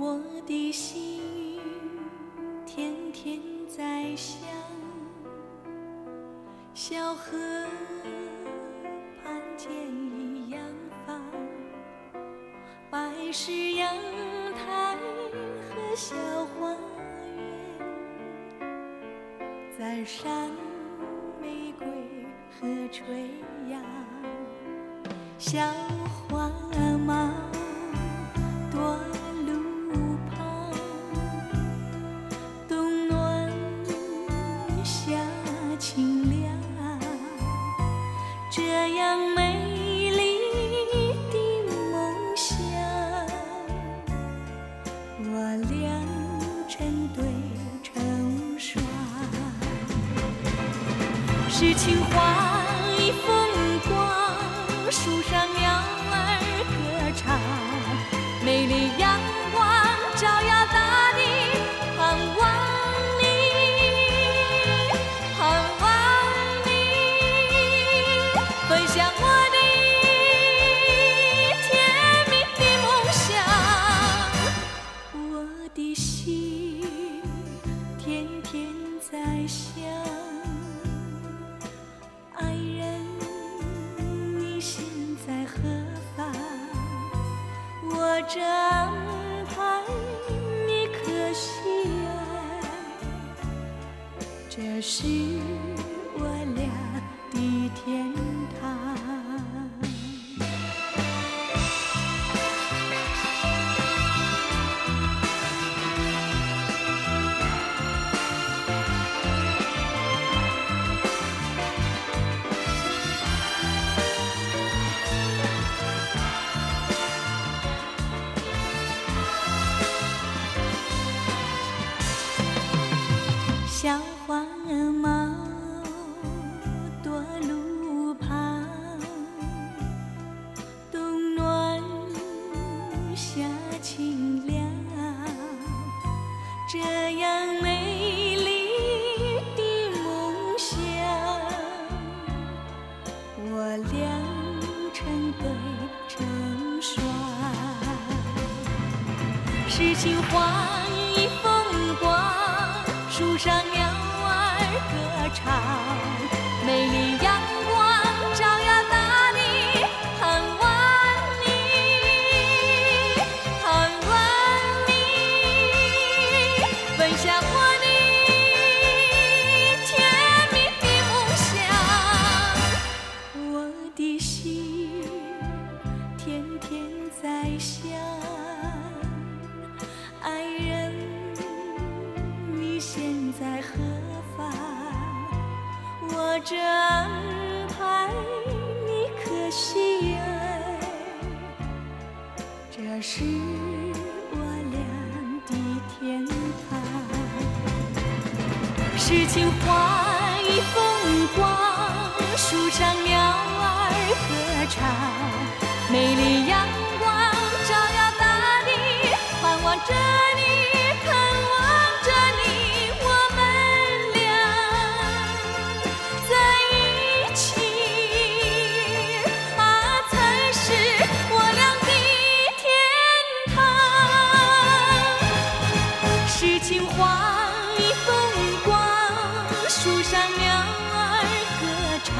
我的心天天在想，小河畔见一样房，百事阳台和小花园，在山玫瑰和垂杨，小花猫这样美丽的梦想，我俩成对成双。是情花心。小花猫躲路旁，冬暖夏清凉，这样美丽的梦想，我俩成对成双。是情画意，树上鸟儿歌唱，美丽阳光照耀大地，盼望你，盼望你，分享我的甜蜜的梦想，我的心天天在想。我正安排你可喜爱，这是我俩的天堂。诗情画意风光，树上鸟儿歌唱，美丽阳光照耀大地，盼望着你放一风光树上鸟儿歌唱